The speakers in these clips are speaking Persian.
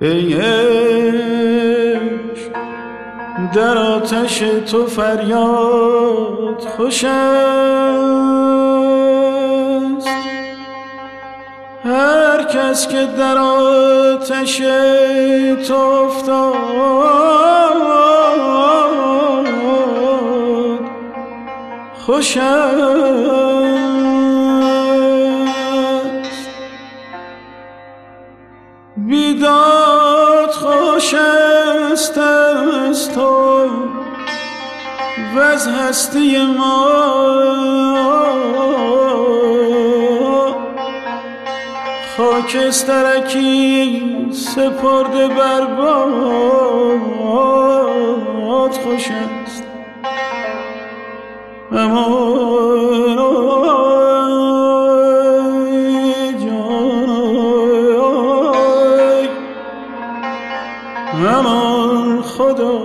ای در آتش تو فریاد خوش است. کس که در آتش تو افتاد خوش است بیداد خوش است از تو و از هستی ما. خاکسترکی سپرده بر باد خوش است. جای امان خدا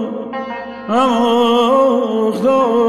امان داده